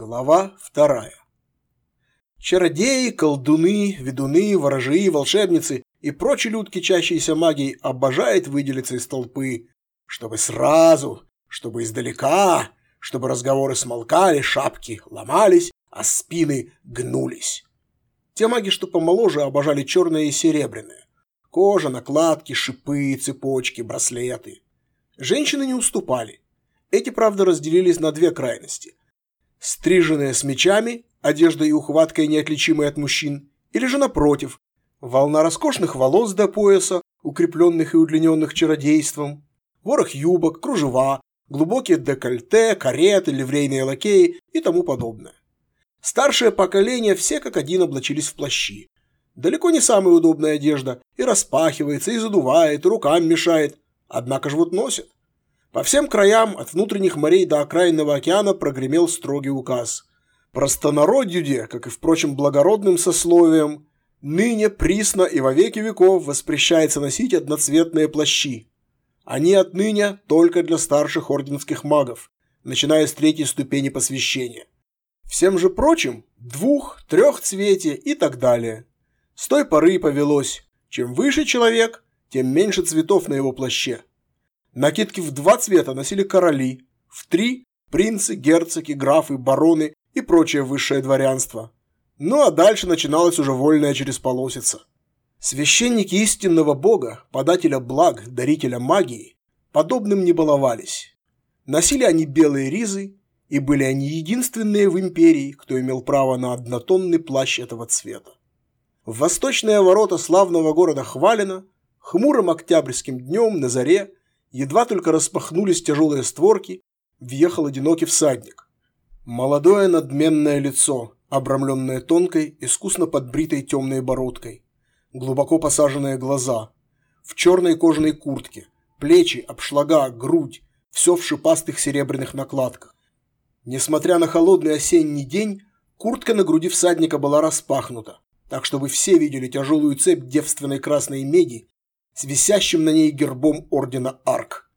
Глава вторая. Чародеи, колдуны, ведуны, ворожии, волшебницы и прочие людки, кичащиеся магией, обожают выделиться из толпы, чтобы сразу, чтобы издалека, чтобы разговоры смолкали, шапки ломались, а спины гнулись. Те маги, что помоложе, обожали черное и серебряное. Кожа, накладки, шипы, цепочки, браслеты. Женщины не уступали. Эти, правда, разделились на две крайности. Стриженные с мечами, одеждой и ухваткой неотличимой от мужчин, или же напротив, волна роскошных волос до пояса, укрепленных и удлиненных чародейством, ворох юбок, кружева, глубокие декольте, кареты, ливрейные лакеи и тому подобное. Старшее поколение все как один облачились в плащи. Далеко не самая удобная одежда, и распахивается, и задувает, и рукам мешает, однако же вот носят. По всем краям, от внутренних морей до окраинного океана, прогремел строгий указ. Простонародью, как и, впрочем, благородным сословием, ныне, присно и во веки веков воспрещается носить одноцветные плащи. Они отныне только для старших орденских магов, начиная с третьей ступени посвящения. Всем же прочим – двух, трехцветие и так далее. С той поры и повелось, чем выше человек, тем меньше цветов на его плаще. Накидки в два цвета носили короли, в три – принцы, герцоги, графы, бароны и прочее высшее дворянство. Ну а дальше начиналась уже вольная через полосица. Священники истинного бога, подателя благ, дарителя магии, подобным не баловались. Носили они белые ризы, и были они единственные в империи, кто имел право на однотонный плащ этого цвета. В восточные ворота славного города Хвалина хмурым октябрьским днем на заре Едва только распахнулись тяжелые створки, въехал одинокий всадник. Молодое надменное лицо, обрамленное тонкой, искусно подбритой темной бородкой. Глубоко посаженные глаза. В черной кожаной куртке. Плечи, обшлага, грудь. Все в шипастых серебряных накладках. Несмотря на холодный осенний день, куртка на груди всадника была распахнута, так чтобы все видели тяжелую цепь девственной красной меди с висящим на ней гербом ордена Арк.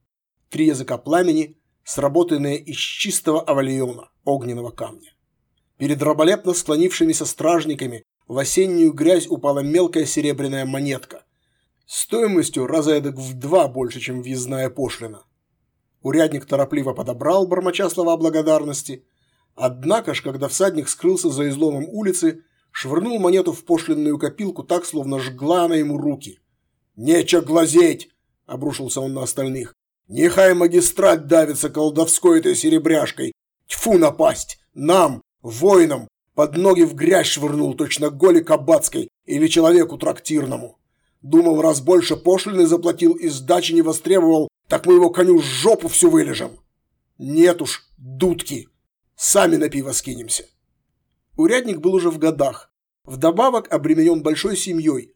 Три языка пламени, сработанные из чистого авалиона, огненного камня. Перед раболепно склонившимися стражниками в осеннюю грязь упала мелкая серебряная монетка, стоимостью раза эдак в два больше, чем въездная пошлина. Урядник торопливо подобрал, бормоча слова благодарности, однако ж, когда всадник скрылся за изломом улицы, швырнул монету в пошлинную копилку так, словно жгла она ему руки. «Нече глазеть!» – обрушился он на остальных. «Нехай магистрат давится колдовской этой серебряшкой! Тьфу напасть! Нам, воинам, под ноги в грязь швырнул точно голи кабацкой или человеку трактирному. Думал, раз больше пошлины заплатил и сдачи не востребовал, так мы его коню жопу всю вылежем. Нет уж, дудки, сами на пиво скинемся». Урядник был уже в годах, вдобавок обременен большой семьей,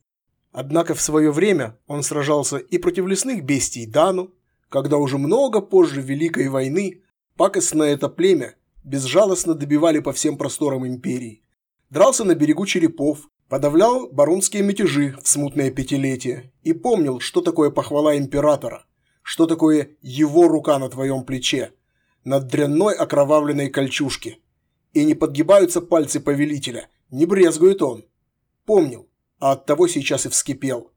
Однако в свое время он сражался и против лесных бестий Дану, когда уже много позже Великой войны пакостное это племя безжалостно добивали по всем просторам империи. Дрался на берегу черепов, подавлял баронские мятежи в смутное пятилетие и помнил, что такое похвала императора, что такое его рука на твоем плече, над дрянной окровавленной кольчужке. И не подгибаются пальцы повелителя, не брезгует он. Помнил, а оттого сейчас и вскипел.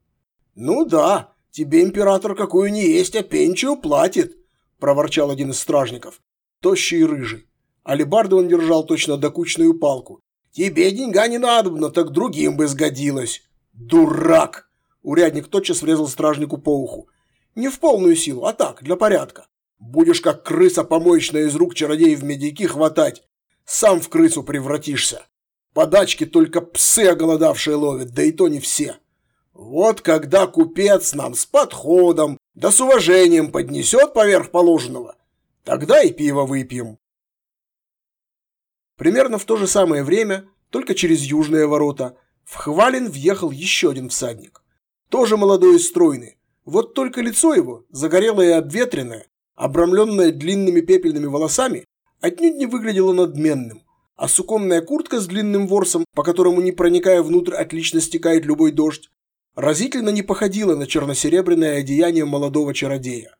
«Ну да, тебе император какую не есть, а пенчию платит», – проворчал один из стражников, тощий и рыжий. Алибарду он держал точно докучную палку. «Тебе деньга не надобно, так другим бы сгодилось». «Дурак!» – урядник тотчас врезал стражнику по уху. «Не в полную силу, а так, для порядка. Будешь как крыса помоечная из рук чародеев медики хватать, сам в крысу превратишься». Подачки только псы оголодавшие ловят, да и то не все. Вот когда купец нам с подходом, да с уважением поднесет поверх положенного, тогда и пиво выпьем. Примерно в то же самое время, только через южные ворота, в Хвалин въехал еще один всадник. Тоже молодой и стройный. Вот только лицо его, загорелое и обветренное, обрамленное длинными пепельными волосами, отнюдь не выглядело надменным, а суконная куртка с длинным ворсом, по которому, не проникая внутрь, отлично стекает любой дождь, разительно не походила на черно-серебряное одеяние молодого чародея.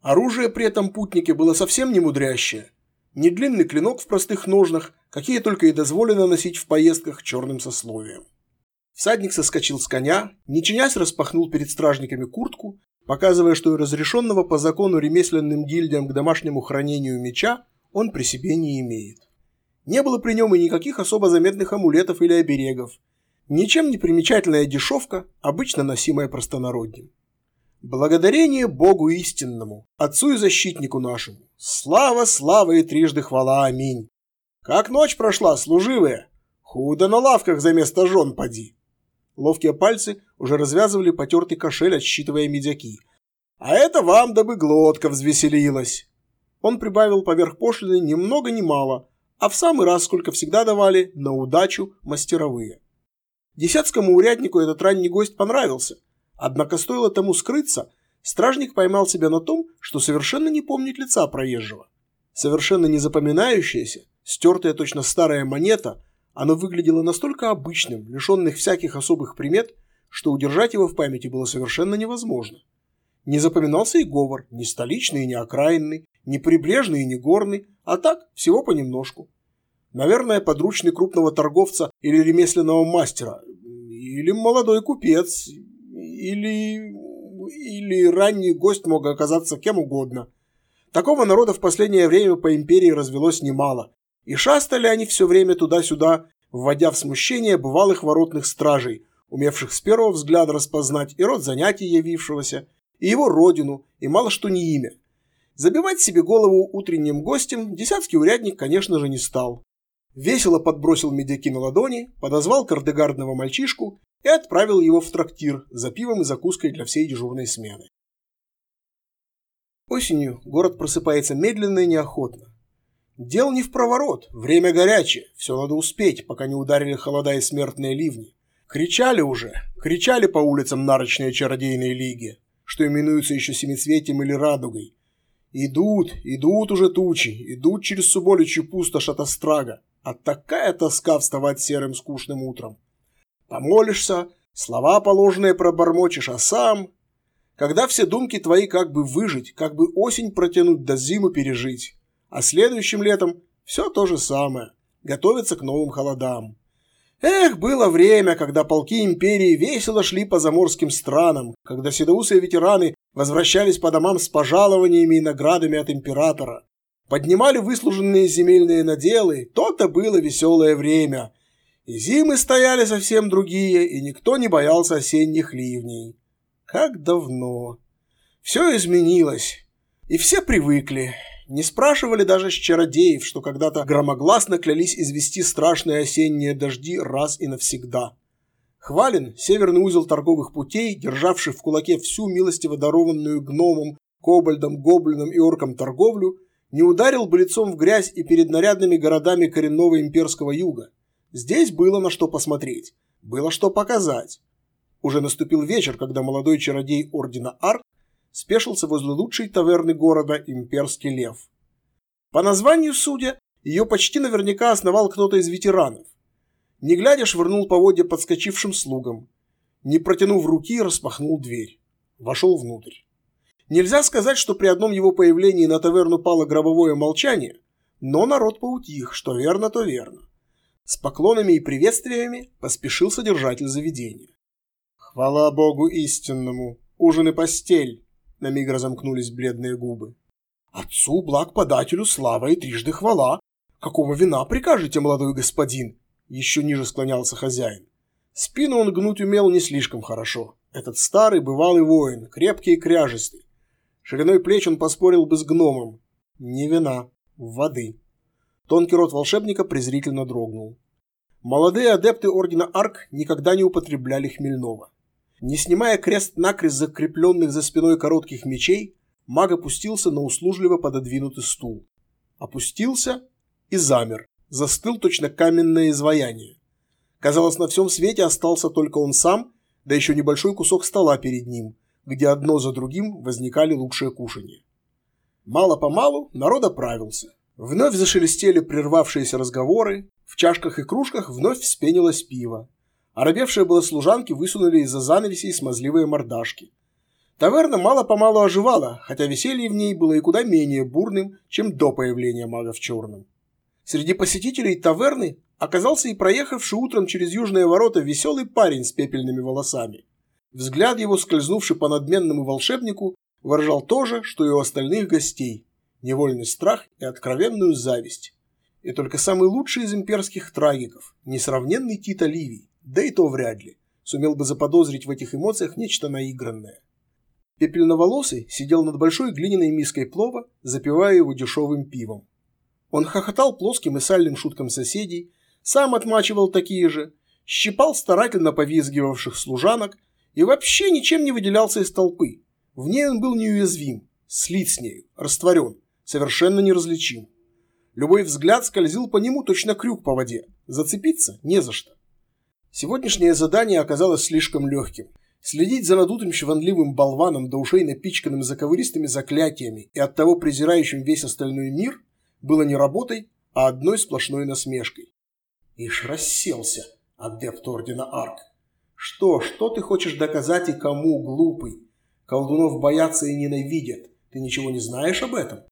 Оружие при этом путнике было совсем не мудрящее. не длинный клинок в простых ножнах, какие только и дозволено носить в поездках черным сословием. Всадник соскочил с коня, не чинясь распахнул перед стражниками куртку, показывая, что и разрешенного по закону ремесленным гильдиям к домашнему хранению меча он при себе не имеет. Не было при нем и никаких особо заметных амулетов или оберегов. Ничем не примечательная дешевка, обычно носимая простонародьем. Благодарение Богу истинному, Отцу и Защитнику нашему. Слава, слава и трижды хвала, аминь. Как ночь прошла, служивые? Худо на лавках за место жен поди. Ловкие пальцы уже развязывали потертый кошель, отсчитывая медяки. А это вам, дабы глотка взвеселилась. Он прибавил поверх пошлины ни много ни мало, а в самый раз, сколько всегда давали, на удачу мастеровые. Десятскому уряднику этот ранний гость понравился – Однако стоило тому скрыться, стражник поймал себя на том, что совершенно не помнит лица проезжего. Совершенно не запоминающаяся, стертая точно старая монета, оно выглядело настолько обычным, лишенных всяких особых примет, что удержать его в памяти было совершенно невозможно. Не запоминался и говор, ни столичный и не окраинный, ни прибрежный и не горный, а так, всего понемножку. Наверное, подручный крупного торговца или ремесленного мастера, или молодой купец, или... или ранний гость мог оказаться кем угодно. Такого народа в последнее время по империи развелось немало, и шастали они все время туда-сюда, вводя в смущение бывалых воротных стражей, умевших с первого взгляда распознать и род занятий явившегося, и его родину, и мало что не имя. Забивать себе голову утренним гостем десятский урядник, конечно же, не стал. Весело подбросил медяки на ладони, подозвал кардегардного мальчишку и отправил его в трактир за пивом и закуской для всей дежурной смены. Осенью город просыпается медленно и неохотно. Дел не в проворот, время горячее, все надо успеть, пока не ударили холода и смертные ливни. Кричали уже, кричали по улицам нарочные чародейные лиги, что именуются еще семицветием или радугой. Идут, идут уже тучи, идут через суболичью пустошь от острага, а такая тоска вставать серым скучным утром. Помолишься, слова положенные пробормочешь, а сам... Когда все думки твои как бы выжить, как бы осень протянуть да зиму пережить. А следующим летом все то же самое. Готовиться к новым холодам. Эх, было время, когда полки империи весело шли по заморским странам, когда седоусые ветераны возвращались по домам с пожалованиями и наградами от императора. Поднимали выслуженные земельные наделы, то-то было веселое время, и зимы стояли совсем другие, и никто не боялся осенних ливней. Как давно. Все изменилось. И все привыкли. Не спрашивали даже с чародеев, что когда-то громогласно клялись извести страшные осенние дожди раз и навсегда. Хвален, северный узел торговых путей, державший в кулаке всю милостиво дарованную гномом, кобальдом, гоблином и орком торговлю, не ударил бы лицом в грязь и перед нарядными городами коренного имперского юга. Здесь было на что посмотреть, было что показать. Уже наступил вечер, когда молодой чародей Ордена Арк спешился возле лучшей таверны города Имперский Лев. По названию судя, ее почти наверняка основал кто-то из ветеранов. Не глядя, швырнул поводья подскочившим слугам. Не протянув руки, распахнул дверь. Вошел внутрь. Нельзя сказать, что при одном его появлении на таверну пало гробовое молчание, но народ поутих, что верно, то верно. С поклонами и приветствиями поспешил содержатель заведения. «Хвала Богу истинному! Ужин и постель!» На миг разомкнулись бледные губы. «Отцу, благ подателю, слава и трижды хвала! Какого вина прикажете, молодой господин?» Еще ниже склонялся хозяин. Спину он гнуть умел не слишком хорошо. Этот старый бывалый воин, крепкий и кряжистый. Шириной плеч он поспорил бы с гномом. Не вина, воды. Тонкий рот волшебника презрительно дрогнул. Молодые адепты Ордена Арк никогда не употребляли хмельного. Не снимая крест-накрест закрепленных за спиной коротких мечей, маг опустился на услужливо пододвинутый стул. Опустился и замер, застыл точно каменное изваяние. Казалось, на всем свете остался только он сам, да еще небольшой кусок стола перед ним, где одно за другим возникали лучшие кушанья. Мало-помалу народ оправился. Вновь зашелестели прервавшиеся разговоры, в чашках и кружках вновь вспенилось пиво. Оробевшие было служанки высунули из-за занавесей смазливые мордашки. Таверна мало-помалу оживала, хотя веселье в ней было и куда менее бурным, чем до появления мага в черном. Среди посетителей таверны оказался и проехавший утром через южные ворота веселый парень с пепельными волосами. Взгляд его, скользнувший по надменному волшебнику, выражал то же, что и у остальных гостей – невольный страх и откровенную зависть. И только самый лучший из имперских трагиков, несравненный Тита Ливий, да и то вряд ли, сумел бы заподозрить в этих эмоциях нечто наигранное. Пепельноволосый сидел над большой глиняной миской плова, запивая его дешевым пивом. Он хохотал плоским и сальным шуткам соседей, сам отмачивал такие же, щипал старательно повизгивавших служанок и вообще ничем не выделялся из толпы. В ней он был неуязвим, слит с нею, растворен, совершенно неразличим. Любой взгляд скользил по нему точно крюк по воде, зацепиться не за что. Сегодняшнее задание оказалось слишком легким. Следить за надутым чванливым болваном до ушей напичканным заковыристыми заклятиями и оттого презирающим весь остальной мир было не работой, а одной сплошной насмешкой. Ишь расселся, адепт Ордена Арк. Что, что ты хочешь доказать и кому, глупый? Колдунов боятся и ненавидят. Ты ничего не знаешь об этом?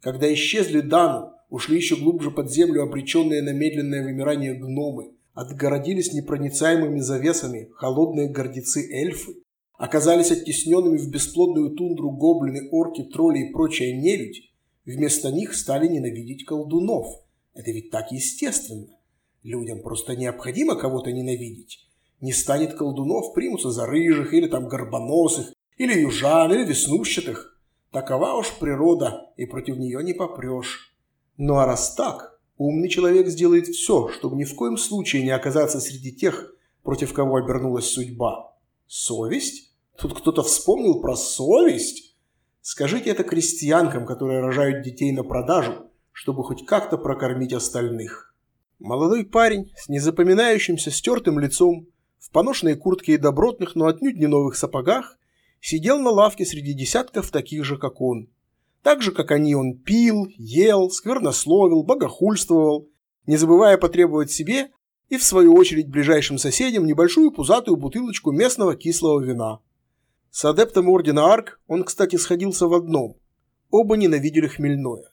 Когда исчезли Дану, ушли еще глубже под землю обреченные на медленное вымирание гномы, отгородились непроницаемыми завесами холодные гордецы-эльфы, оказались оттесненными в бесплодную тундру гоблины, орки, тролли и прочая нелюдь, вместо них стали ненавидеть колдунов. Это ведь так естественно. Людям просто необходимо кого-то ненавидеть. Не станет колдунов, примутся за рыжих, или там горбоносых, или южан, или веснущатых. Такова уж природа, и против нее не попрешь. Ну а раз так, Умный человек сделает все, чтобы ни в коем случае не оказаться среди тех, против кого обернулась судьба. Совесть? Тут кто-то вспомнил про совесть? Скажите это крестьянкам, которые рожают детей на продажу, чтобы хоть как-то прокормить остальных. Молодой парень с незапоминающимся стертым лицом, в поношенной куртке и добротных, но отнюдь не новых сапогах, сидел на лавке среди десятков таких же, как он – так же, как они, он пил, ел, сквернословил, богохульствовал, не забывая потребовать себе и, в свою очередь, ближайшим соседям небольшую пузатую бутылочку местного кислого вина. С адептом Ордена Арк он, кстати, сходился в одном. Оба ненавидели хмельное.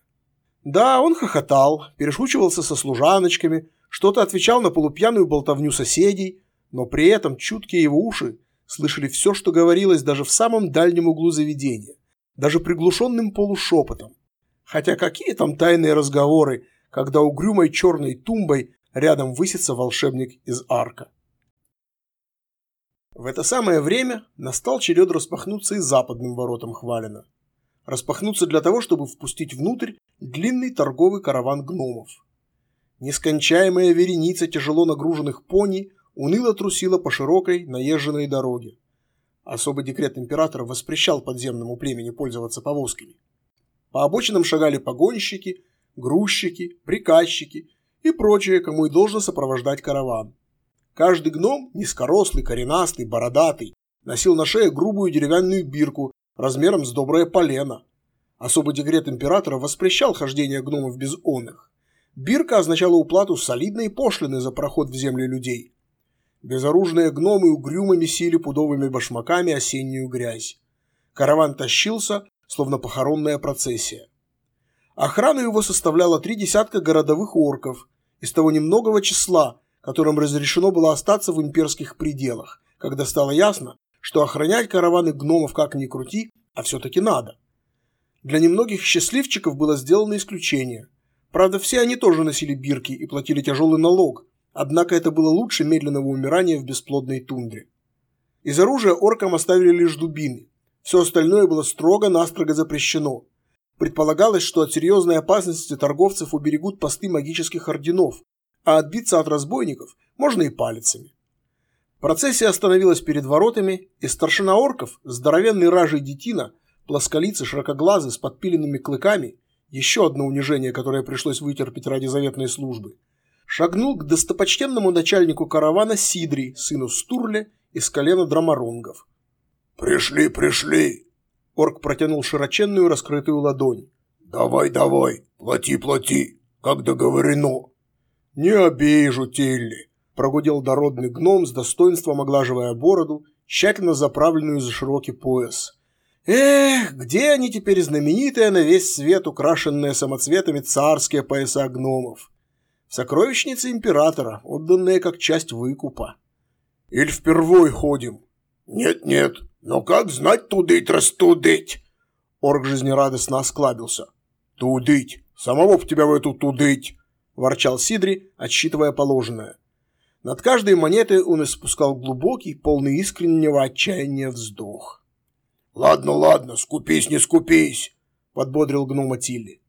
Да, он хохотал, перешучивался со служаночками, что-то отвечал на полупьяную болтовню соседей, но при этом чуткие его уши слышали все, что говорилось даже в самом дальнем углу заведения даже приглушенным полушепотом. Хотя какие там тайные разговоры, когда угрюмой черной тумбой рядом высится волшебник из арка. В это самое время настал черед распахнуться и западным воротам Хвалина. Распахнуться для того, чтобы впустить внутрь длинный торговый караван гномов. Нескончаемая вереница тяжело нагруженных пони уныло трусила по широкой наезженной дороге. Особый декрет императора воспрещал подземному племени пользоваться повозками. По обочинам шагали погонщики, грузчики, приказчики и прочие, кому и должно сопровождать караван. Каждый гном, низкорослый, коренастый, бородатый, носил на шее грубую деревянную бирку размером с доброе полено. Особый декрет императора воспрещал хождение гномов без оных. Бирка означала уплату солидной пошлины за проход в земли людей, Безоружные гномы угрюмо месили пудовыми башмаками осеннюю грязь. Караван тащился, словно похоронная процессия. Охрану его составляло три десятка городовых орков из того немногого числа, которым разрешено было остаться в имперских пределах, когда стало ясно, что охранять караваны гномов как ни крути, а все-таки надо. Для немногих счастливчиков было сделано исключение. Правда, все они тоже носили бирки и платили тяжелый налог, Однако это было лучше медленного умирания в бесплодной тундре. Из оружия оркам оставили лишь дубины. Все остальное было строго-настрого запрещено. Предполагалось, что от серьезной опасности торговцев уберегут посты магических орденов, а отбиться от разбойников можно и палицами. Процессия остановилась перед воротами, и старшина орков, здоровенный ражей детина, плосколицый, широкоглазый, с подпиленными клыками, еще одно унижение, которое пришлось вытерпеть ради заветной службы – шагнул к достопочтенному начальнику каравана Сидри, сыну Стурле, из колена драмарунгов. «Пришли, пришли!» Орк протянул широченную раскрытую ладонь. «Давай, давай, плати, плати, как договорено!» «Не обижу, Тилли!» – прогудел дородный гном с достоинством оглаживая бороду, тщательно заправленную за широкий пояс. Эх, где они теперь знаменитые на весь свет, украшенные самоцветами царские пояса гномов? В сокровищнице императора, отданные как часть выкупа. Или впервой ходим? Нет-нет, но как знать тудыть-растудыть? Орк жизнерадостно осклабился. Тудыть, самого б тебя в эту тудыть, ворчал Сидри, отсчитывая положенное. Над каждой монетой он испускал глубокий, полный искреннего отчаяния вздох. «Ладно, ладно, скупись, не скупись», — подбодрил гнома Тилли.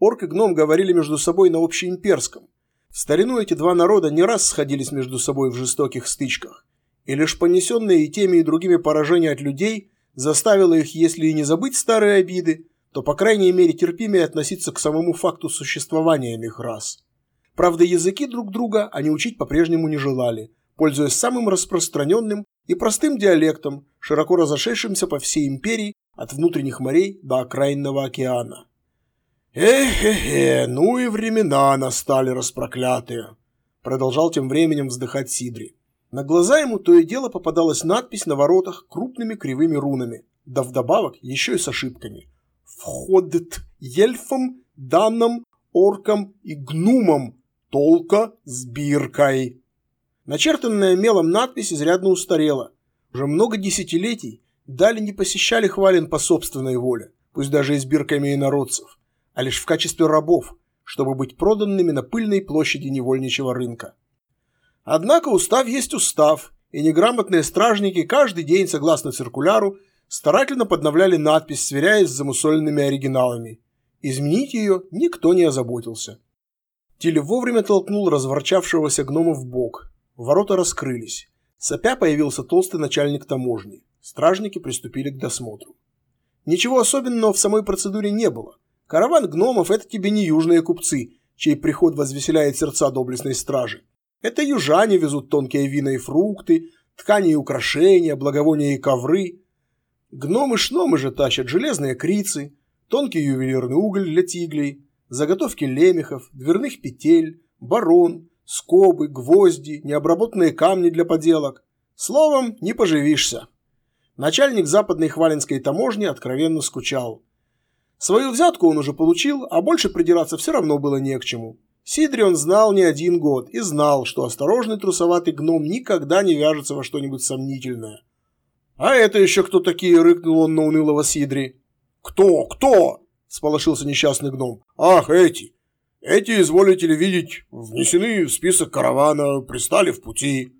Орк и гном говорили между собой на общеимперском. В старину эти два народа не раз сходились между собой в жестоких стычках, и лишь понесенные и теми, и другими поражения от людей заставило их, если и не забыть старые обиды, то, по крайней мере, терпимее относиться к самому факту существования иных рас. Правда, языки друг друга они учить по-прежнему не желали, пользуясь самым распространенным и простым диалектом, широко разошедшимся по всей империи от внутренних морей до окраинного океана. «Эх-хе-хе, ну и времена настали распроклятые», продолжал тем временем вздыхать Сидри. На глаза ему то и дело попадалась надпись на воротах крупными кривыми рунами, да вдобавок еще и с ошибками. «Входит ельфом, данным, оркам и гнумам, толка с биркой». Начертанная мелом надпись изрядно устарела. Уже много десятилетий Дали не посещали Хвалин по собственной воле, пусть даже и с бирками инородцев, а лишь в качестве рабов, чтобы быть проданными на пыльной площади невольничьего рынка. Однако устав есть устав, и неграмотные стражники каждый день, согласно циркуляру, старательно подновляли надпись, сверяясь с замусоленными оригиналами. Изменить ее никто не озаботился. Тилли вовремя толкнул разворчавшегося гнома в бок, Ворота раскрылись. Сопя появился толстый начальник таможни. Стражники приступили к досмотру. Ничего особенного в самой процедуре не было. Караван гномов – это тебе не южные купцы, чей приход возвеселяет сердца доблестной стражи. Это южане везут тонкие вина и фрукты, ткани и украшения, благовония и ковры. Гномы-шномы же тащат железные крицы, тонкий ювелирный уголь для тиглей, заготовки лемехов, дверных петель, барон, скобы, гвозди, необработанные камни для поделок. Словом, не поживишься. Начальник западной хвалинской таможни откровенно скучал. Свою взятку он уже получил, а больше придираться все равно было не к чему. Сидри он знал не один год и знал, что осторожный трусоватый гном никогда не вяжется во что-нибудь сомнительное. «А это еще кто такие?» – рыкнул он на унылого Сидри. «Кто? Кто?» – сполошился несчастный гном. «Ах, эти! Эти, изволите ли видеть, внесены в список каравана, пристали в пути.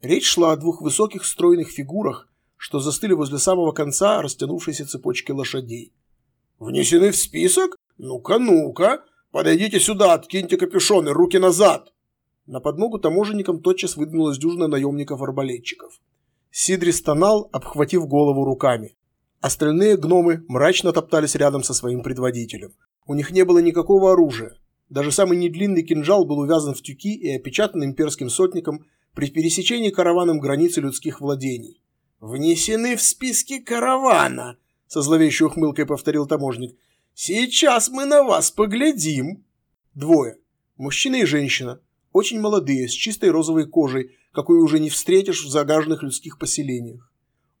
Речь шла о двух высоких стройных фигурах, что застыли возле самого конца растянувшейся цепочки лошадей. «Внесены в список? Ну-ка, ну-ка! Подойдите сюда, откиньте капюшоны, руки назад!» На подмогу таможенникам тотчас выдвинулась дюжина наемников-арбалетчиков. Сидри стонал, обхватив голову руками. Остальные гномы мрачно топтались рядом со своим предводителем. У них не было никакого оружия, даже самый недлинный кинжал был увязан в тюки и опечатан имперским сотником при пересечении караваном границы людских владений. «Внесены в списки каравана», — со зловещей ухмылкой повторил таможник. «Сейчас мы на вас поглядим». Двое. Мужчина и женщина. Очень молодые, с чистой розовой кожей, какую уже не встретишь в загаженных людских поселениях.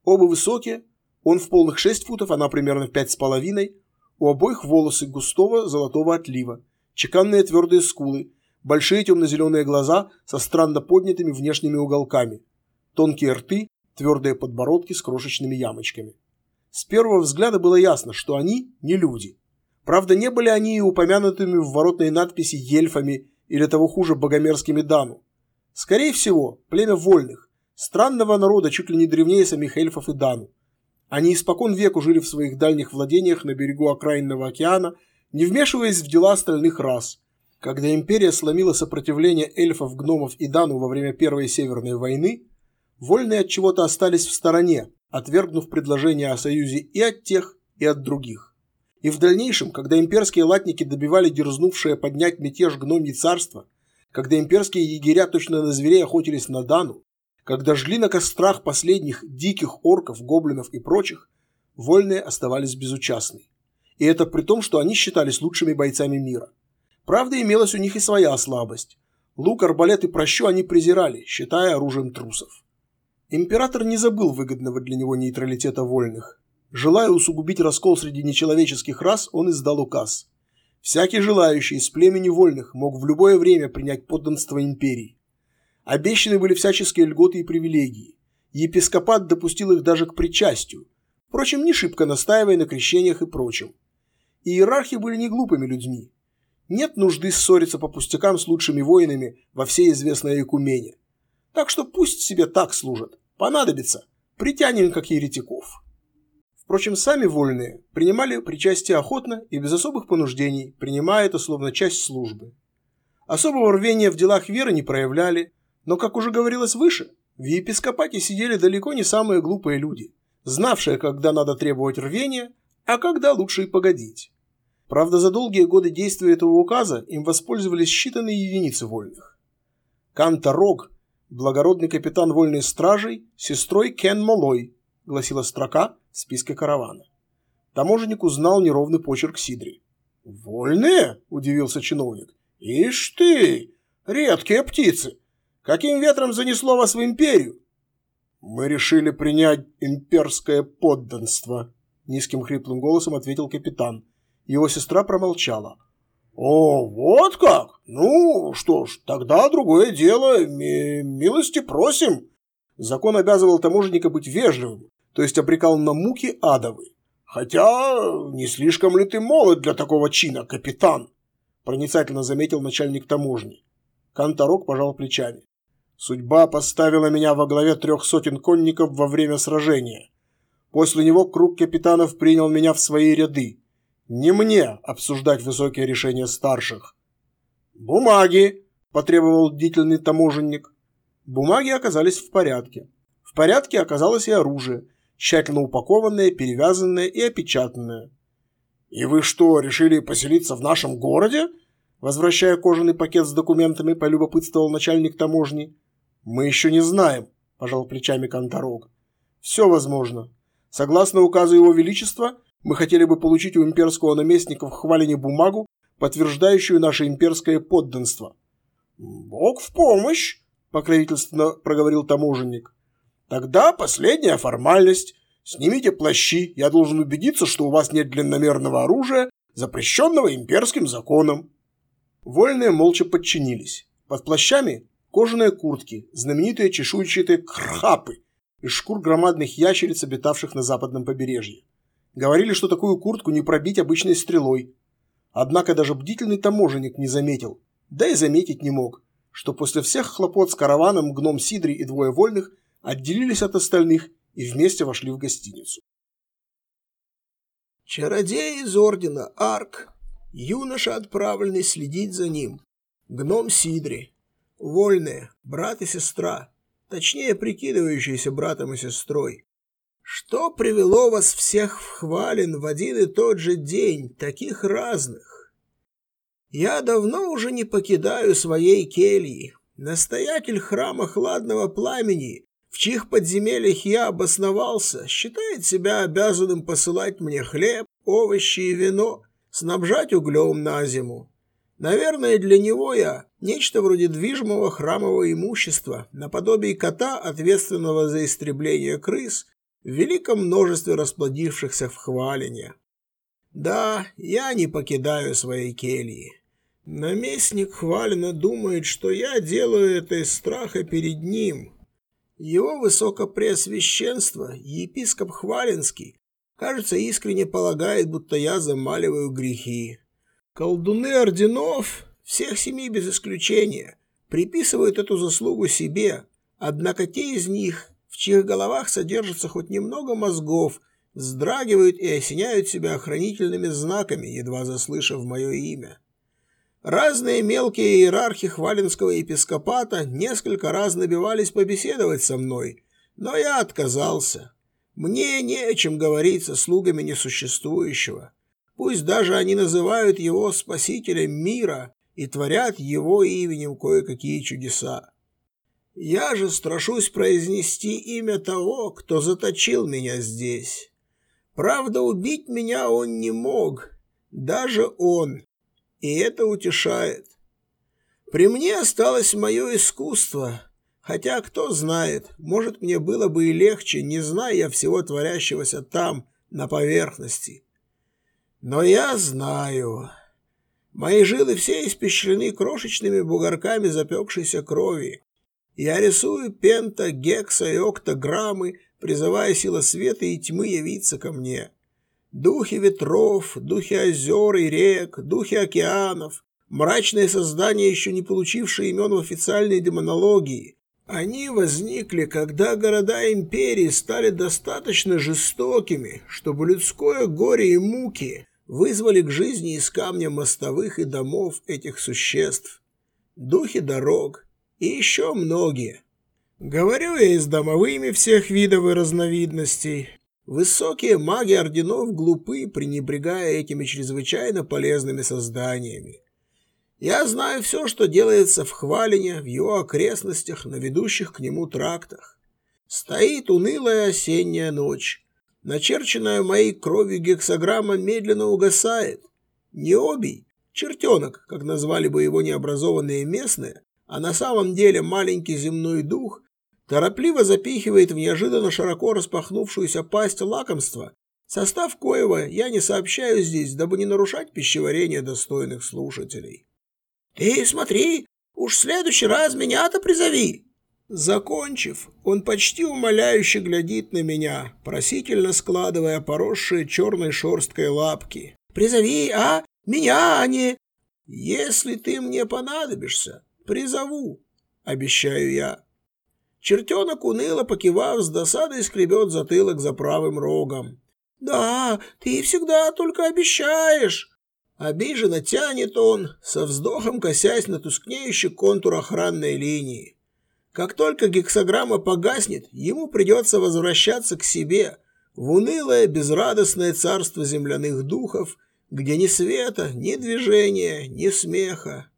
Оба высокие, он в полных шесть футов, она примерно в пять с половиной. У обоих волосы густого золотого отлива чеканные твердые скулы, большие темно-зеленые глаза со странно поднятыми внешними уголками, тонкие рты, твердые подбородки с крошечными ямочками. С первого взгляда было ясно, что они не люди. Правда, не были они и упомянутыми в воротной надписи ельфами или того хуже богомерзкими дану. Скорее всего, племя вольных, странного народа чуть ли не древнее самих эльфов и дану. Они испокон веку жили в своих дальних владениях на берегу окраинного океана не вмешиваясь в дела остальных рас. Когда империя сломила сопротивление эльфов, гномов и дану во время Первой Северной войны, вольные от чего-то остались в стороне, отвергнув предложение о союзе и от тех, и от других. И в дальнейшем, когда имперские латники добивали дерзнувшее поднять мятеж гномьи царства, когда имперские егеря точно на зверей охотились на Дану, когда жгли на кострах последних диких орков, гоблинов и прочих, вольные оставались безучастны. И это при том, что они считались лучшими бойцами мира. Правда, имелась у них и своя слабость. Лук, арбалет и прощу они презирали, считая оружием трусов. Император не забыл выгодного для него нейтралитета вольных. Желая усугубить раскол среди нечеловеческих рас, он издал указ. Всякий желающий из племени вольных мог в любое время принять подданство империи. Обещаны были всяческие льготы и привилегии. Епископат допустил их даже к причастию, впрочем, не шибко настаивая на крещениях и прочем. Иерархи были не глупыми людьми. Нет нужды ссориться по пустякам с лучшими воинами во всей известной Экумене. Так что пусть себе так служат. Понадобится. Притянем, как еретиков. Впрочем, сами вольные принимали причастие охотно и без особых понуждений, принимая это словно часть службы. Особого рвения в делах веры не проявляли, но, как уже говорилось выше, в епископате сидели далеко не самые глупые люди, знавшие, когда надо требовать рвения, а когда лучше и погодить. Правда, за долгие годы действия этого указа им воспользовались считанные единицы вольных. Канта Рог, благородный капитан вольной стражей, сестрой Кен Молой, гласила строка в списке каравана. Таможенник узнал неровный почерк Сидри. «Вольные?» – удивился чиновник. «Ишь ты! Редкие птицы! Каким ветром занесло вас в империю?» «Мы решили принять имперское подданство», – низким хриплым голосом ответил капитан. Его сестра промолчала. «О, вот как? Ну, что ж, тогда другое дело. Ми милости просим». Закон обязывал таможенника быть вежливым, то есть обрекал на муки адовы. «Хотя не слишком ли ты молод для такого чина, капитан?» проницательно заметил начальник таможни. Канторок пожал плечами. «Судьба поставила меня во главе трех сотен конников во время сражения. После него круг капитанов принял меня в свои ряды. Не мне обсуждать высокие решения старших». «Бумаги!» – потребовал бдительный таможенник. Бумаги оказались в порядке. В порядке оказалось и оружие, тщательно упакованное, перевязанное и опечатанное. «И вы что, решили поселиться в нашем городе?» Возвращая кожаный пакет с документами, полюбопытствовал начальник таможни. «Мы еще не знаем», – пожал плечами Конторог. «Все возможно. Согласно указу Его Величества, мы хотели бы получить у имперского наместника в Хвалине бумагу, подтверждающую наше имперское подданство». «Бог в помощь!» – покровительственно проговорил таможенник. Тогда последняя формальность. Снимите плащи, я должен убедиться, что у вас нет длинномерного оружия, запрещенного имперским законом. Вольные молча подчинились. Под плащами кожаные куртки, знаменитые чешуйчатые крхапы из шкур громадных ящериц, обитавших на западном побережье. Говорили, что такую куртку не пробить обычной стрелой. Однако даже бдительный таможенник не заметил, да и заметить не мог, что после всех хлопот с караваном гном Сидри и двое вольных отделились от остальных и вместе вошли в гостиницу. Чародей из ордена Арк, юноша, отправленный следить за ним, гном Сидри, вольные, брат и сестра, точнее прикидывающиеся братом и сестрой. Что привело вас всех в хвален в один и тот же день, таких разных? Я давно уже не покидаю своей кельи. Настоятель храма Хладного Пламени в чьих подземельях я обосновался, считает себя обязанным посылать мне хлеб, овощи и вино, снабжать углем на зиму. Наверное, для него я нечто вроде движимого храмового имущества, наподобие кота, ответственного за истребление крыс, в великом множестве расплодившихся в хвалине. Да, я не покидаю своей кельи. Наместник Хвалина думает, что я делаю это из страха перед ним, его высокопреосвященство, епископ Хваленский, кажется, искренне полагает, будто я замаливаю грехи. Колдуны орденов, всех семи без исключения, приписывают эту заслугу себе, однако те из них, чьих головах содержится хоть немного мозгов, вздрагивают и осеняют себя охранительными знаками, едва заслышав мое имя. Разные мелкие иерархи Хвалинского епископата несколько раз набивались побеседовать со мной, но я отказался. Мне не о чем говорить со слугами несуществующего. Пусть даже они называют его спасителем мира и творят его именем кое-какие чудеса. Я же страшусь произнести имя того, кто заточил меня здесь. Правда, убить меня он не мог, даже он, и это утешает. При мне осталось мое искусство, хотя, кто знает, может, мне было бы и легче, не зная всего творящегося там, на поверхности. Но я знаю. Мои жилы все испещрены крошечными бугорками запекшейся крови. Я рисую пента, гекса и октограммы, призывая сила света и тьмы явиться ко мне. Духи ветров, духи озер и рек, духи океанов, мрачные создания, еще не получившие имен в официальной демонологии. Они возникли, когда города империи стали достаточно жестокими, чтобы людское горе и муки вызвали к жизни из камня мостовых и домов этих существ. Духи дорог и еще многие. Говорю я и с домовыми всех видов и разновидностей. Высокие маги орденов глупы, пренебрегая этими чрезвычайно полезными созданиями. Я знаю все, что делается в Хвалине, в его окрестностях, на ведущих к нему трактах. Стоит унылая осенняя ночь. Начерченная моей кровью гексограмма медленно угасает. Необий, чертенок, как назвали бы его необразованные местные, а на самом деле маленький земной дух, торопливо запихивает в неожиданно широко распахнувшуюся пасть лакомства, состав коего я не сообщаю здесь, дабы не нарушать пищеварение достойных слушателей. «Ты смотри, уж в следующий раз меня-то призови!» Закончив, он почти умоляюще глядит на меня, просительно складывая поросшие черной шерсткой лапки. «Призови, а? Меня, а не...» «Если ты мне понадобишься, призову», — обещаю я. Чертенок уныло покивав, с досадой скребет затылок за правым рогом. «Да, ты всегда только обещаешь!» Обиженно тянет он, со вздохом косясь на тускнеющий контур охранной линии. Как только гексограмма погаснет, ему придется возвращаться к себе, в унылое, безрадостное царство земляных духов, где ни света, ни движения, ни смеха.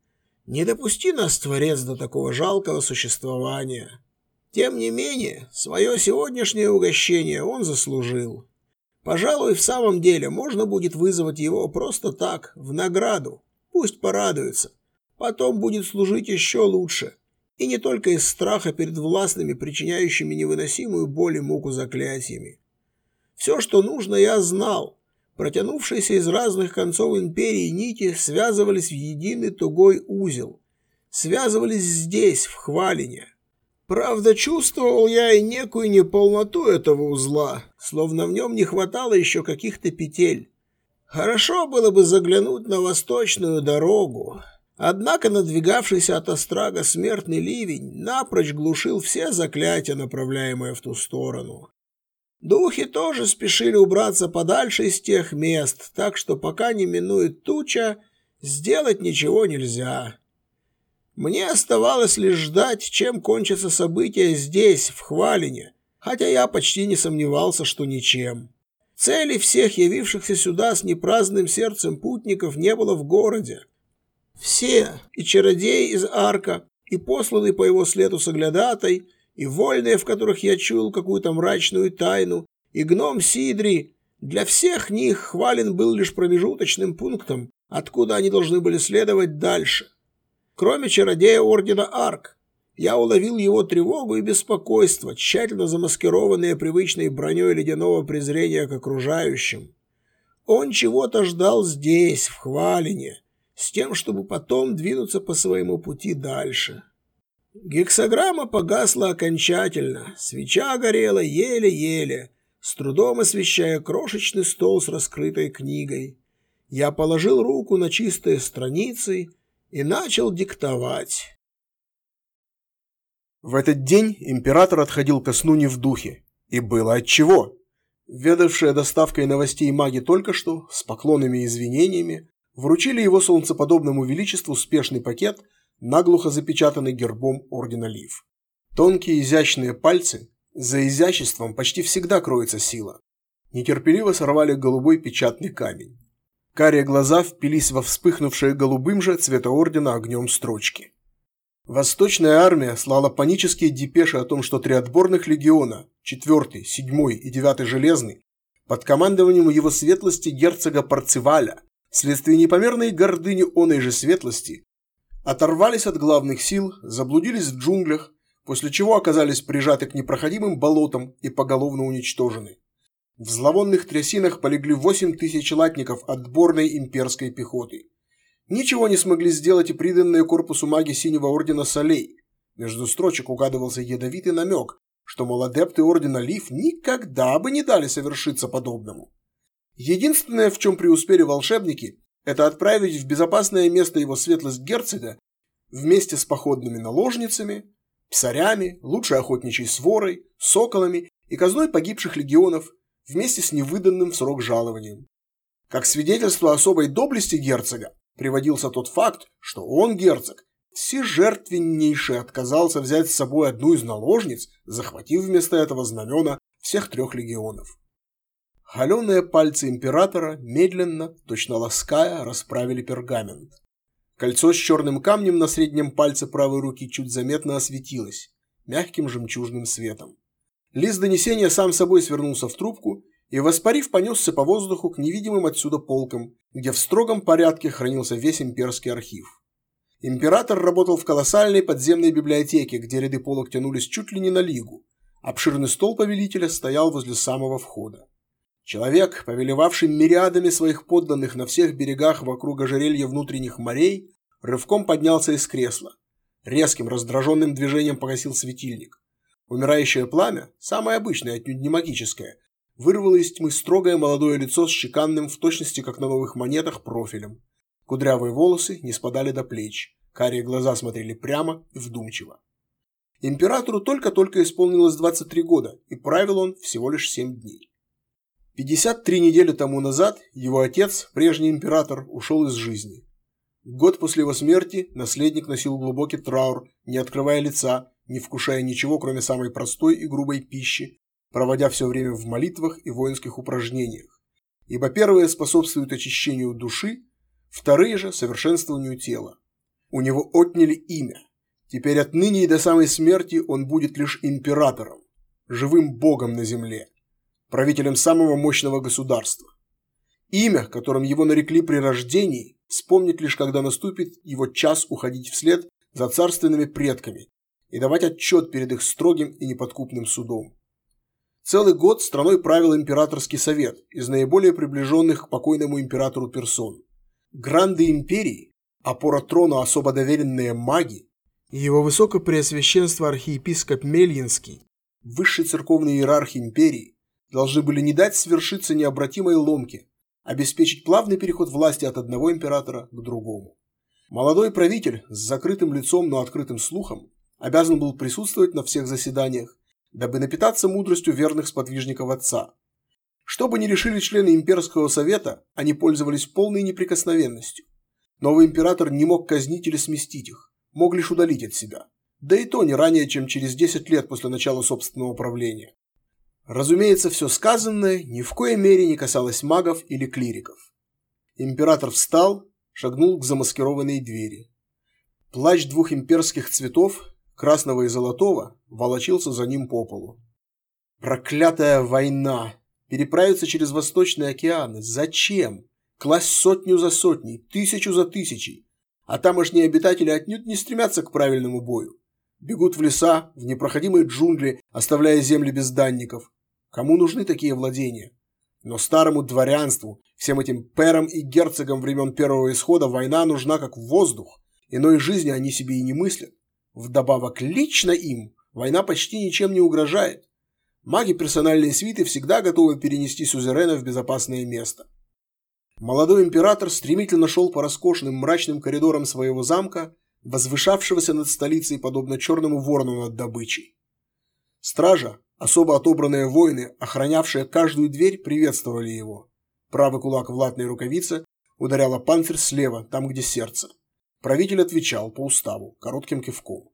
Не допусти нас, Творец, до такого жалкого существования. Тем не менее, свое сегодняшнее угощение он заслужил. Пожалуй, в самом деле можно будет вызвать его просто так, в награду. Пусть порадуется. Потом будет служить еще лучше. И не только из страха перед властными, причиняющими невыносимую боль и муку заклятиями. Все, что нужно, я знал. Протянувшиеся из разных концов империи нити связывались в единый тугой узел. Связывались здесь, в Хвалине. Правда, чувствовал я и некую неполноту этого узла, словно в нем не хватало еще каких-то петель. Хорошо было бы заглянуть на восточную дорогу, однако надвигавшийся от Острага смертный ливень напрочь глушил все заклятия, направляемые в ту сторону. Духи тоже спешили убраться подальше из тех мест, так что пока не минует туча, сделать ничего нельзя. Мне оставалось лишь ждать, чем кончатся события здесь, в Хвалине, хотя я почти не сомневался, что ничем. Цели всех явившихся сюда с непраздным сердцем путников не было в городе. Все, и чародеи из Арка, и посланный по его следу соглядатай, и вольные, в которых я чуял какую-то мрачную тайну, и гном Сидри, для всех них Хвалин был лишь промежуточным пунктом, откуда они должны были следовать дальше. Кроме чародея Ордена Арк, я уловил его тревогу и беспокойство, тщательно замаскированные привычной броней ледяного презрения к окружающим. Он чего-то ждал здесь, в Хвалине, с тем, чтобы потом двинуться по своему пути дальше. Гексограмма погасла окончательно, свеча горела еле-еле, с трудом освещая крошечный стол с раскрытой книгой. Я положил руку на чистые страницы и начал диктовать. В этот день император отходил ко сну не в духе. И было отчего. Ведавшие доставкой новостей маги только что, с поклонами и извинениями, вручили его солнцеподобному величеству спешный пакет, наглухо запечатанный гербом Ордена Лив. Тонкие изящные пальцы, за изяществом почти всегда кроется сила, нетерпеливо сорвали голубой печатный камень. Карие глаза впились во вспыхнувшие голубым же цвета ордена огнем строчки. Восточная армия слала панические депеши о том, что три отборных легиона, 4, 7 и 9 железный, под командованием его светлости герцога Парцеваля, вследствие непомерной гордыни оной же светлости, оторвались от главных сил, заблудились в джунглях, после чего оказались прижаты к непроходимым болотам и поголовно уничтожены. В зловонных трясинах полегли 8 тысяч латников отборной имперской пехоты. Ничего не смогли сделать и приданные корпусу маги Синего Ордена Солей. Между строчек угадывался ядовитый намек, что молодепты Ордена Лив никогда бы не дали совершиться подобному. Единственное, в чем преуспели волшебники, это отправить в безопасное место его светлость герцога вместе с походными наложницами, псарями, лучшей охотничьей сворой, соколами и казной погибших легионов вместе с невыданным в срок жалованием. Как свидетельство особой доблести герцога приводился тот факт, что он, герцог, всежертвеннейше отказался взять с собой одну из наложниц, захватив вместо этого знамена всех трех легионов. Холеные пальцы императора медленно, точно лаская, расправили пергамент. Кольцо с черным камнем на среднем пальце правой руки чуть заметно осветилось, мягким жемчужным светом. Лист донесения сам собой свернулся в трубку и, воспарив, понесся по воздуху к невидимым отсюда полкам, где в строгом порядке хранился весь имперский архив. Император работал в колоссальной подземной библиотеке, где ряды полок тянулись чуть ли не на лигу. Обширный стол повелителя стоял возле самого входа. Человек, повелевавший мириадами своих подданных на всех берегах вокруг ожерелья внутренних морей, рывком поднялся из кресла. Резким, раздраженным движением погасил светильник. Умирающее пламя, самое обычное, отнюдь не магическое, вырвало из тьмы строгое молодое лицо с чеканным, в точности как на новых монетах, профилем. Кудрявые волосы не спадали до плеч, карие глаза смотрели прямо и вдумчиво. Императору только-только исполнилось 23 года, и правил он всего лишь 7 дней. 53 недели тому назад его отец, прежний император, ушел из жизни. Год после его смерти наследник носил глубокий траур, не открывая лица, не вкушая ничего, кроме самой простой и грубой пищи, проводя все время в молитвах и воинских упражнениях. Ибо первые способствуют очищению души, вторые же – совершенствованию тела. У него отняли имя. Теперь отныне и до самой смерти он будет лишь императором, живым богом на земле правителем самого мощного государства. Имя, которым его нарекли при рождении, вспомнит лишь когда наступит его час уходить вслед за царственными предками и давать отчет перед их строгим и неподкупным судом. Целый год страной правил императорский совет из наиболее приближенных к покойному императору персон. Гранды империи, опора трона особо доверенные маги, его высокопреосвященство архиепископ Мельинский, высший церковный иерарх империи, должны были не дать свершиться необратимой ломке, обеспечить плавный переход власти от одного императора к другому. Молодой правитель с закрытым лицом, но открытым слухом обязан был присутствовать на всех заседаниях, дабы напитаться мудростью верных сподвижников отца. Что бы ни решили члены имперского совета, они пользовались полной неприкосновенностью. Новый император не мог казнить или сместить их, мог лишь удалить от себя. Да и то не ранее, чем через 10 лет после начала собственного правления. Разумеется, все сказанное ни в коей мере не касалось магов или клириков. Император встал, шагнул к замаскированной двери. Плащ двух имперских цветов, красного и золотого, волочился за ним по полу. Проклятая война! Переправиться через Восточный океан. Зачем? Класть сотню за сотней, тысячу за тысячей. А тамошние обитатели отнюдь не стремятся к правильному бою. Бегут в леса, в непроходимые джунгли, оставляя земли безданников. Кому нужны такие владения? Но старому дворянству, всем этим перам и герцогам времен Первого Исхода война нужна как воздух. Иной жизни они себе и не мыслят. Вдобавок лично им война почти ничем не угрожает. Маги персональной свиты всегда готовы перенести сюзерена в безопасное место. Молодой император стремительно шел по роскошным мрачным коридорам своего замка, возвышавшегося над столицей, подобно черному ворону над добычей. Стража, особо отобранные воины, охранявшие каждую дверь, приветствовали его. Правый кулак в латной рукавице ударяла панцирь слева, там, где сердце. Правитель отвечал по уставу, коротким кивком.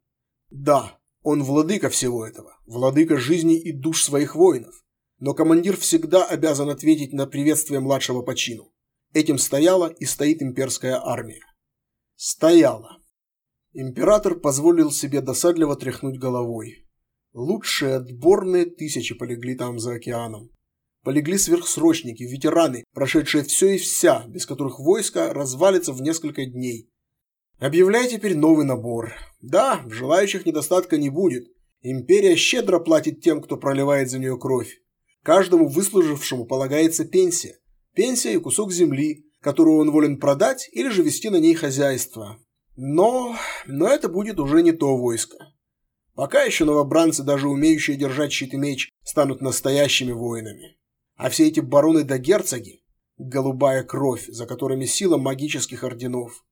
Да, он владыка всего этого, владыка жизни и душ своих воинов. Но командир всегда обязан ответить на приветствие младшего по чину. Этим стояла и стоит имперская армия. Стояла. Император позволил себе досадливо тряхнуть головой. Лучшие отборные тысячи полегли там за океаном. Полегли сверхсрочники, ветераны, прошедшие все и вся, без которых войско развалится в несколько дней. Объявляй теперь новый набор. Да, желающих недостатка не будет. Империя щедро платит тем, кто проливает за нее кровь. Каждому выслужившему полагается пенсия. Пенсия и кусок земли, которую он волен продать или же вести на ней хозяйство. Но, но это будет уже не то войско. Пока еще новобранцы, даже умеющие держать щит и меч, станут настоящими воинами. А все эти бароны да герцоги – голубая кровь, за которыми сила магических орденов.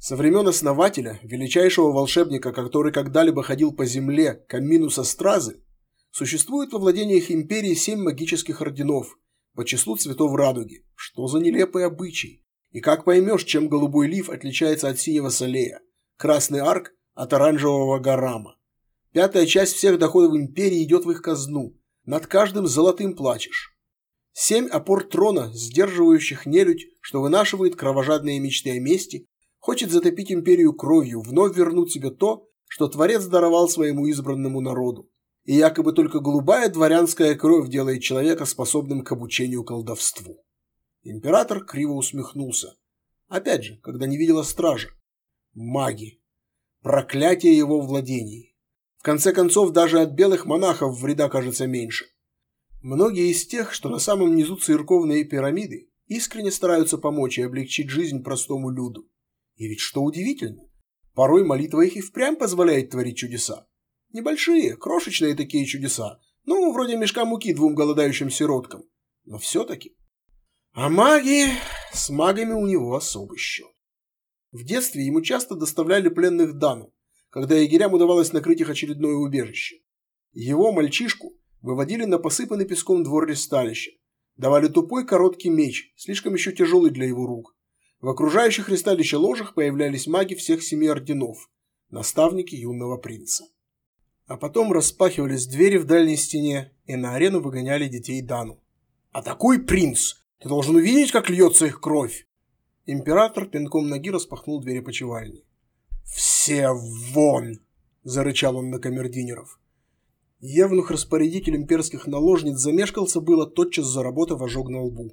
Со времен основателя, величайшего волшебника, который когда-либо ходил по земле, Каминуса Стразы, существует во владениях империи семь магических орденов по числу цветов радуги. Что за нелепый обычай? И как поймешь, чем голубой лиф отличается от синего солея, красный арк от оранжевого гарама? Пятая часть всех доходов империи идет в их казну. Над каждым золотым плачешь. Семь опор трона, сдерживающих нелюдь, что вынашивает кровожадные мечты о мести, хочет затопить империю кровью, вновь вернуть себе то, что Творец даровал своему избранному народу. И якобы только голубая дворянская кровь делает человека способным к обучению колдовству. Император криво усмехнулся. Опять же, когда не видела стража. Маги. Проклятие его владений. Конце концов, даже от белых монахов вреда кажется меньше. Многие из тех, что на самом низу церковные пирамиды, искренне стараются помочь и облегчить жизнь простому люду. И ведь что удивительно, порой молитва их и впрямь позволяет творить чудеса. Небольшие, крошечные такие чудеса, ну, вроде мешка муки двум голодающим сироткам. Но все-таки. А маги... С магами у него особый счет. В детстве ему часто доставляли пленных Дану, когда егерям удавалось накрыть их очередное убежище. Его, мальчишку, выводили на посыпанный песком двор ресталища, давали тупой короткий меч, слишком еще тяжелый для его рук. В окружающих ресталище ложах появлялись маги всех семи орденов, наставники юного принца. А потом распахивались двери в дальней стене, и на арену выгоняли детей Дану. «А такой принц! Ты должен увидеть, как льется их кровь!» Император пинком ноги распахнул двери почевальни. «Все вон!» – зарычал он на камердинеров. Евнух-распорядитель имперских наложниц замешкался было, тотчас заработав ожог на лбу.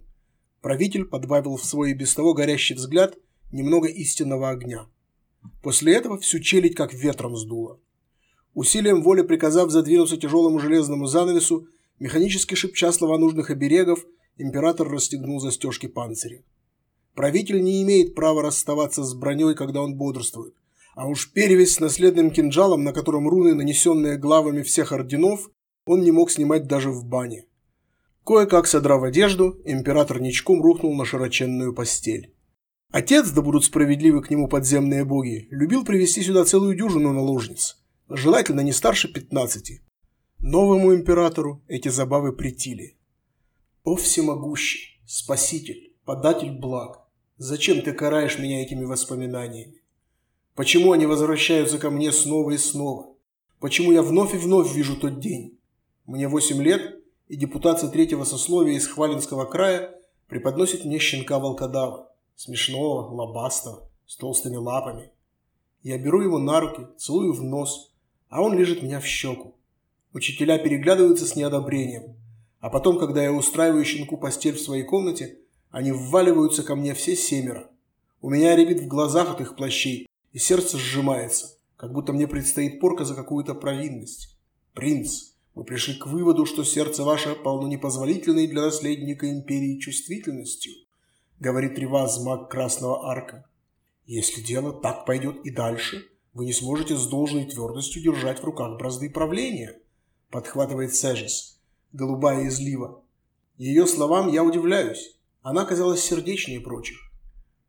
Правитель подбавил в свой без того горящий взгляд немного истинного огня. После этого всю челядь как ветром сдуло. Усилием воли приказав задвинуться тяжелому железному занавесу, механически шепча слова нужных оберегов, император расстегнул застежки панциря. Правитель не имеет права расставаться с броней, когда он бодрствует. А уж перевесь с наследным кинжалом, на котором руны, нанесенные главами всех орденов, он не мог снимать даже в бане. Кое-как содрав одежду, император ничком рухнул на широченную постель. Отец, да будут справедливы к нему подземные боги, любил привести сюда целую дюжину наложниц, желательно не старше пятнадцати. Новому императору эти забавы претили. «О всемогущий, спаситель, податель благ, зачем ты караешь меня этими воспоминаниями? Почему они возвращаются ко мне снова и снова? Почему я вновь и вновь вижу тот день? Мне восемь лет, и депутация третьего сословия из Хвалинского края преподносит мне щенка-волкодава, смешного, лобастого, с толстыми лапами. Я беру его на руки, целую в нос, а он лежит меня в щеку. Учителя переглядываются с неодобрением, а потом, когда я устраиваю щенку постель в своей комнате, они вваливаются ко мне все семеро. У меня рябит в глазах от их плащей, и сердце сжимается, как будто мне предстоит порка за какую-то провинность. Принц, мы пришли к выводу, что сердце ваше полно непозволительной для наследника империи чувствительностью, говорит Риваз, маг Красного Арка. Если дело так пойдет и дальше, вы не сможете с должной твердостью держать в руках бразды правления, подхватывает Сежис, голубая излива. Ее словам я удивляюсь. Она казалась сердечнее прочих.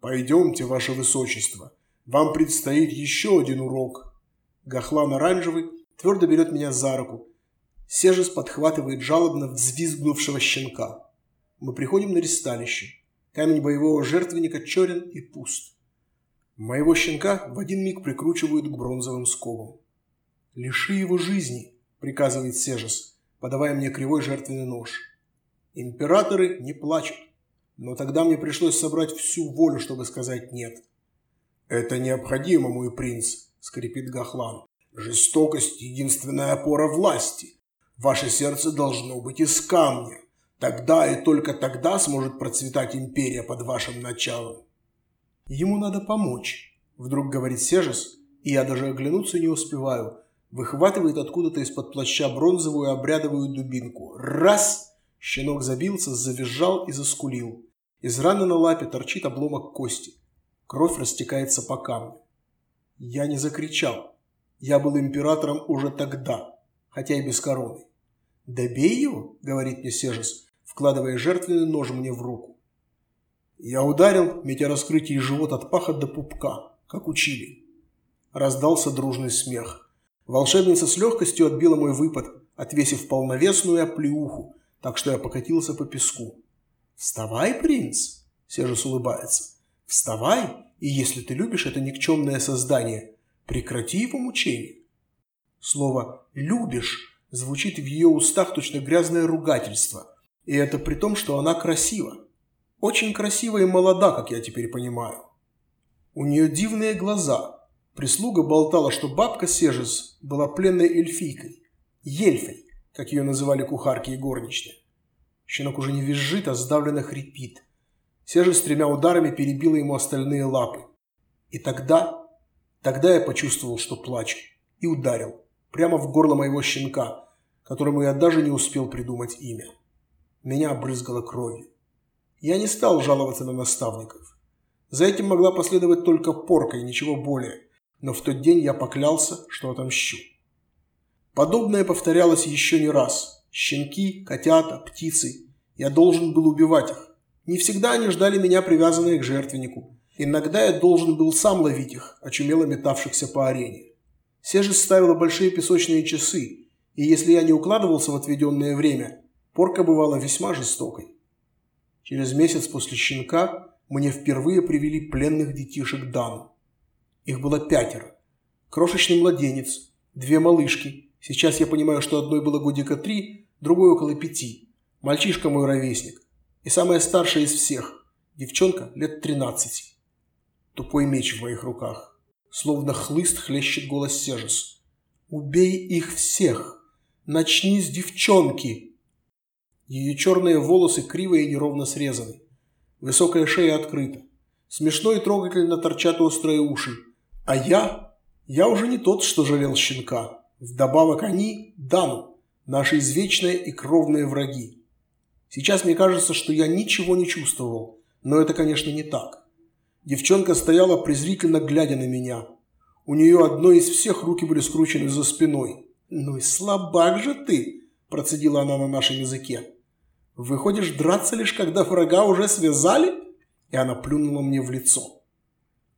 «Пойдемте, ваше высочество. Вам предстоит еще один урок». Гахлан Оранжевый твердо берет меня за руку. Сежес подхватывает жалобно взвизгнувшего щенка. Мы приходим на ресталище. Камень боевого жертвенника черен и пуст. Моего щенка в один миг прикручивают к бронзовым скобам. «Лиши его жизни», — приказывает Сежес, подавая мне кривой жертвенный нож. Императоры не плачут. Но тогда мне пришлось собрать всю волю, чтобы сказать «нет». «Это необходимо, мой принц», — скрипит Гахлан. «Жестокость — единственная опора власти. Ваше сердце должно быть из камня. Тогда и только тогда сможет процветать империя под вашим началом». «Ему надо помочь», — вдруг говорит Сежес, и я даже оглянуться не успеваю. Выхватывает откуда-то из-под плаща бронзовую обрядовую дубинку. Раз! Щенок забился, завизжал и заскулил. Из раны на лапе торчит обломок кости. Кровь растекается по камню. Я не закричал. Я был императором уже тогда, хотя и без короны. «Добей его», — говорит мне Сежес, вкладывая жертвенный нож мне в руку. Я ударил, метя раскрытие живот от паха до пупка, как учили. Раздался дружный смех. Волшебница с легкостью отбила мой выпад, отвесив полновесную оплеуху, так что я покатился по песку. «Вставай, принц!» – Сежес улыбается. «Вставай, и если ты любишь это никчемное создание, прекрати его мучение». Слово «любишь» звучит в ее устах точно грязное ругательство, и это при том, что она красива. Очень красива и молода, как я теперь понимаю. У нее дивные глаза. Прислуга болтала, что бабка Сежес была пленной эльфийкой. Ельфой, как ее называли кухарки и горничные. Щенок уже не визжит, а сдавленно хрипит. Сежес тремя ударами перебила ему остальные лапы. И тогда, тогда я почувствовал, что плачу, и ударил. Прямо в горло моего щенка, которому я даже не успел придумать имя. Меня обрызгало кровью. Я не стал жаловаться на наставников. За этим могла последовать только порка и ничего более, но в тот день я поклялся, что отомщу. Подобное повторялось еще не раз. Щенки, котята, птицы. Я должен был убивать их. Не всегда они ждали меня привязанные к жертвеннику. Иногда я должен был сам ловить их, очумело метавшихся по арене. Сежи ставила большие песочные часы, и если я не укладывался в отведенное время, порка бывала весьма жестокой. Через месяц после щенка мне впервые привели пленных детишек Дану. Их было пятеро. Крошечный младенец, две малышки. Сейчас я понимаю, что одной было годика три, другой около пяти. Мальчишка мой ровесник. И самая старшая из всех. Девчонка лет тринадцати. Тупой меч в моих руках. Словно хлыст хлещет голос Сежес. «Убей их всех! Начни с девчонки!» Ее черные волосы криво и неровно срезаны. Высокая шея открыта. Смешно и трогательно торчат острые уши. А я? Я уже не тот, что жалел щенка. Вдобавок они – Дану, наши извечные и кровные враги. Сейчас мне кажется, что я ничего не чувствовал, но это, конечно, не так. Девчонка стояла презрительно глядя на меня. У нее одной из всех руки были скручены за спиной. «Ну и слабак же ты!» – процедила она на нашем языке. Выходишь драться лишь, когда врага уже связали?» И она плюнула мне в лицо.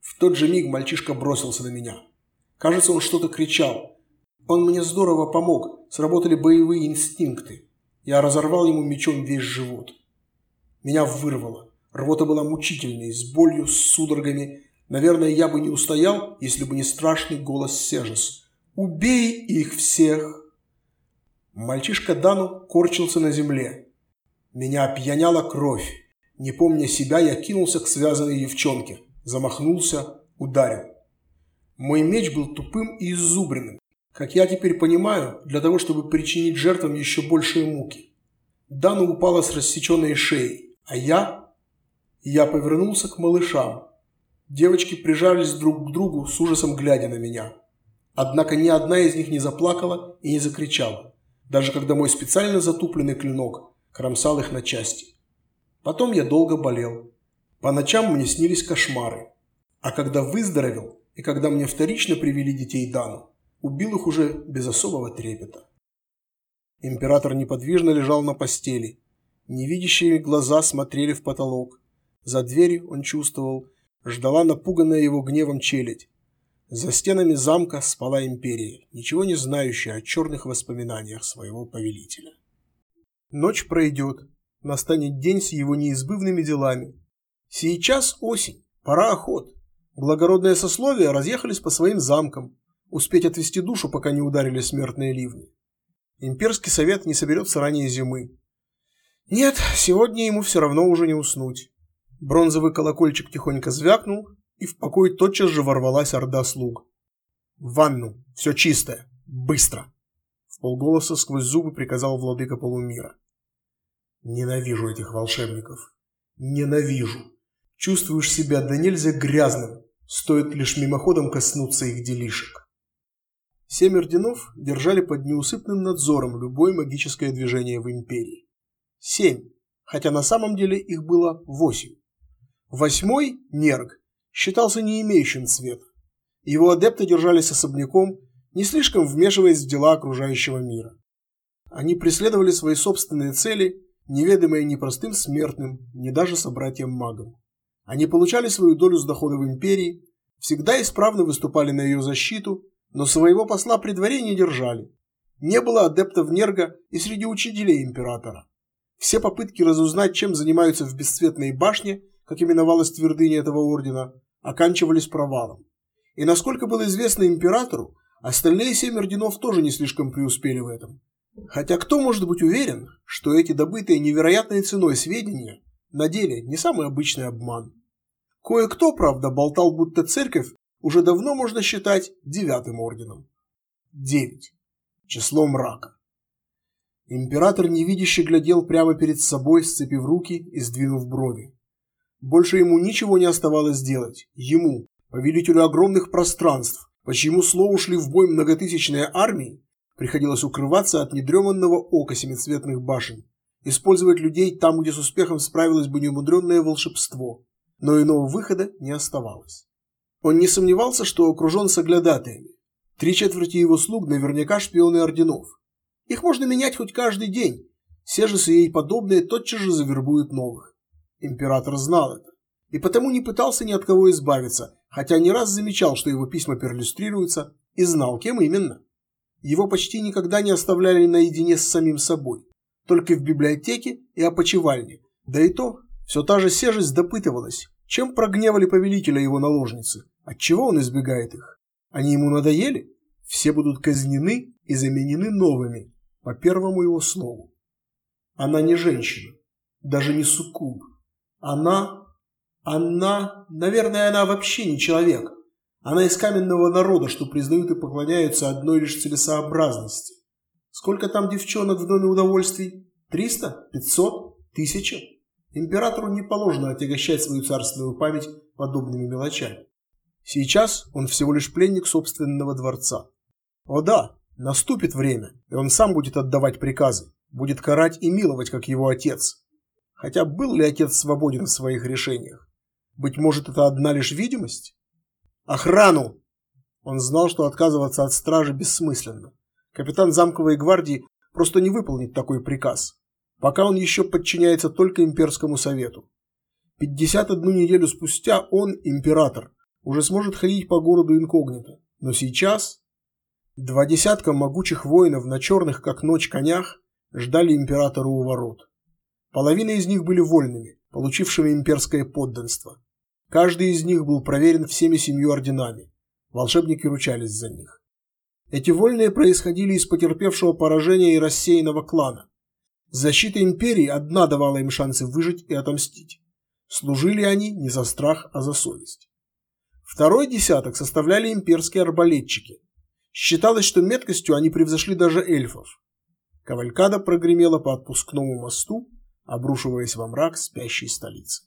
В тот же миг мальчишка бросился на меня. Кажется, он что-то кричал. Он мне здорово помог, сработали боевые инстинкты. Я разорвал ему мечом весь живот. Меня вырвало. Рвота была мучительной, с болью, с судорогами. Наверное, я бы не устоял, если бы не страшный голос Сежес. «Убей их всех!» Мальчишка Дану корчился на земле. Меня опьяняла кровь. Не помня себя, я кинулся к связанной девчонке. Замахнулся, ударил. Мой меч был тупым и изубренным. Как я теперь понимаю, для того, чтобы причинить жертвам еще большие муки. Дана упала с рассеченной шеей, а я... Я повернулся к малышам. Девочки прижались друг к другу с ужасом глядя на меня. Однако ни одна из них не заплакала и не закричала. Даже когда мой специально затупленный клинок кромсал их на части. Потом я долго болел. По ночам мне снились кошмары. А когда выздоровел, и когда мне вторично привели детей Дану, убил их уже без особого трепета. Император неподвижно лежал на постели. Невидящие глаза смотрели в потолок. За дверью он чувствовал, ждала напуганная его гневом челядь. За стенами замка спала империя, ничего не знающая о черных воспоминаниях своего повелителя. Ночь пройдет, настанет день с его неизбывными делами. Сейчас осень, пора охот. Благородные сословия разъехались по своим замкам, успеть отвести душу, пока не ударили смертные ливни. Имперский совет не соберется ранее зимы. Нет, сегодня ему все равно уже не уснуть. Бронзовый колокольчик тихонько звякнул, и в покой тотчас же ворвалась орда слуг. «В ванну! Все чистое! Быстро!» В полголоса сквозь зубы приказал владыка полумира. Ненавижу этих волшебников. Ненавижу. Чувствуешь себя да нельзя грязным, стоит лишь мимоходом коснуться их делишек. Семь орденов держали под неусыпным надзором любое магическое движение в империи. Семь, хотя на самом деле их было восемь. Восьмой, Нерг, считался не имеющим цвета. Его адепты держались особняком, не слишком вмешиваясь в дела окружающего мира. Они преследовали свои собственные цели, неведомые ни простым смертным, ни даже собратьям-магам. Они получали свою долю с доходов империи, всегда исправно выступали на ее защиту, но своего посла при дворе не держали. Не было адептов Нерга и среди учителей императора. Все попытки разузнать, чем занимаются в бесцветной башне, как именовалась твердыня этого ордена, оканчивались провалом. И насколько было известно императору, остальные семь орденов тоже не слишком преуспели в этом. Хотя кто может быть уверен, что эти добытые невероятной ценой сведения на деле не самый обычный обман? Кое-кто, правда, болтал, будто церковь уже давно можно считать девятым орденом. Девять. Число мрака. Император невидяще глядел прямо перед собой, сцепив руки и сдвинув брови. Больше ему ничего не оставалось делать. Ему, повелителю огромных пространств, по чьему слову шли в бой многотысячные армии, приходилось укрываться от недреманного ока семицветных башен, использовать людей там, где с успехом справилось бы неумудренное волшебство, но иного выхода не оставалось. Он не сомневался, что окружен соглядатаями. Три четверти его слуг наверняка шпионы орденов. Их можно менять хоть каждый день. Сежесы и ей подобные тотчас же завербуют новых. Император знал это. И потому не пытался ни от кого избавиться, хотя не раз замечал, что его письма перлюстрируются, и знал, кем именно. Его почти никогда не оставляли наедине с самим собой. Только в библиотеке и опочивальне. Да и то, все та же сежесть допытывалась, чем прогневали повелителя его наложницы, отчего он избегает их. Они ему надоели? Все будут казнены и заменены новыми, по первому его слову. Она не женщина, даже не суккуб. Она... Она... Наверное, она вообще не человек. Она из каменного народа, что признают и поклоняются одной лишь целесообразности. Сколько там девчонок в доме удовольствий? Триста? Пятьсот? Тысяча? Императору не положено отягощать свою царственную память подобными мелочами. Сейчас он всего лишь пленник собственного дворца. О да, наступит время, и он сам будет отдавать приказы, будет карать и миловать, как его отец. Хотя был ли отец свободен в своих решениях? Быть может, это одна лишь видимость? Охрану! Он знал, что отказываться от стражи бессмысленно. Капитан замковой гвардии просто не выполнит такой приказ, пока он еще подчиняется только имперскому совету. 51 неделю спустя он, император, уже сможет ходить по городу инкогнито. Но сейчас два десятка могучих воинов на черных, как ночь, конях ждали императора у ворот. Половина из них были вольными, получившими имперское подданство. Каждый из них был проверен всеми семью орденами. Волшебники ручались за них. Эти вольные происходили из потерпевшего поражения и рассеянного клана. Защита империи одна давала им шансы выжить и отомстить. Служили они не за страх, а за совесть. Второй десяток составляли имперские арбалетчики. Считалось, что меткостью они превзошли даже эльфов. Кавалькада прогремела по отпускному мосту, обрушиваясь во мрак спящей столицы.